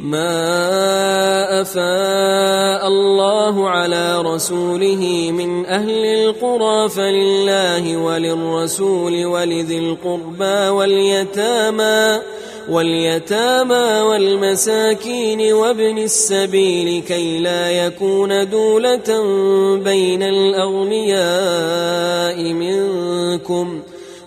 ما أفاء الله على رسوله من أهل القرى فلله وللرسول ولذي القربى واليتامى واليتامى والمساكين وابن السبيل كي لا يكون دولة بين الأغنياء منكم ۖ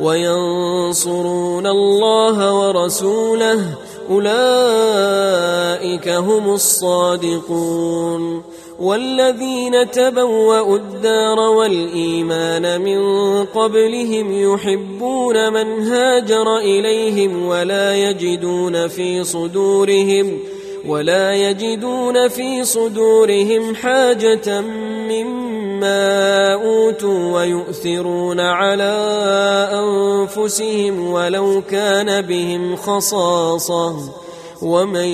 وينصرون الله ورسوله أولئك هم الصادقون والذين تبوأوا الدار والإيمان من قبلهم يحبون من هاجر إليهم ولا يجدون في صدورهم ولا يجدون في صدورهم حاجة مما أوتوا ويؤثرون على أنفسهم ولو كان بهم خصاصة. ومن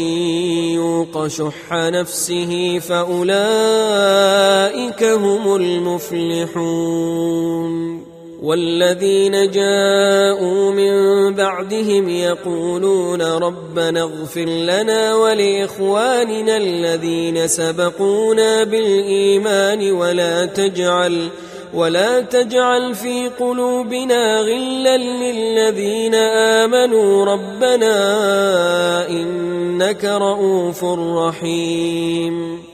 يوق شح نفسه فأولئك هم المفلحون. والذين جاءوا من بعدهم يقولون ربنا اغفر لنا ولإخواننا الذين سبقونا بالإيمان ولا تجعل ولا تجعل في قلوبنا غلا للذين آمنوا ربنا إنك رؤوف رحيم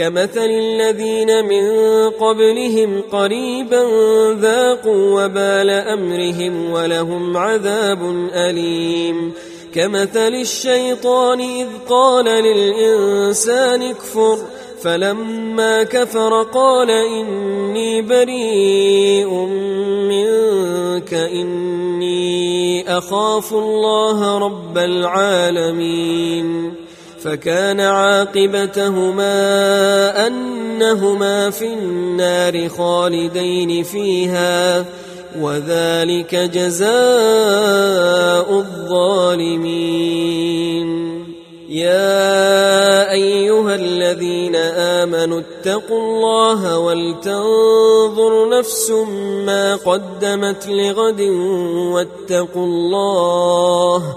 كمثل الذين من قبلهم قريبا ذاقوا وبال أمرهم ولهم عذاب أليم. كمثل الشيطان إذ قال للإنسان اكفر فلما كفر قال إني بريء منك إني أخاف الله رب العالمين. فكان عاقبتهما أنهما في النار خالدين فيها وذلك جزاء الظالمين. يا أيها الذين آمنوا اتقوا الله ولتنظر نفس ما قدمت لغد واتقوا الله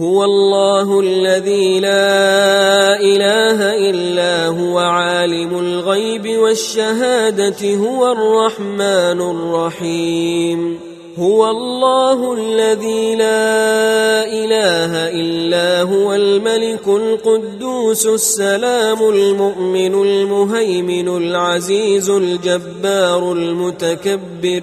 هو الله الذي لا إله إلا هو عالم الغيب والشهادة هو الرحمن الرحيم. هو الله الذي لا إله إلا هو الملك القدوس السلام المؤمن المهيمن العزيز الجبار المتكبر.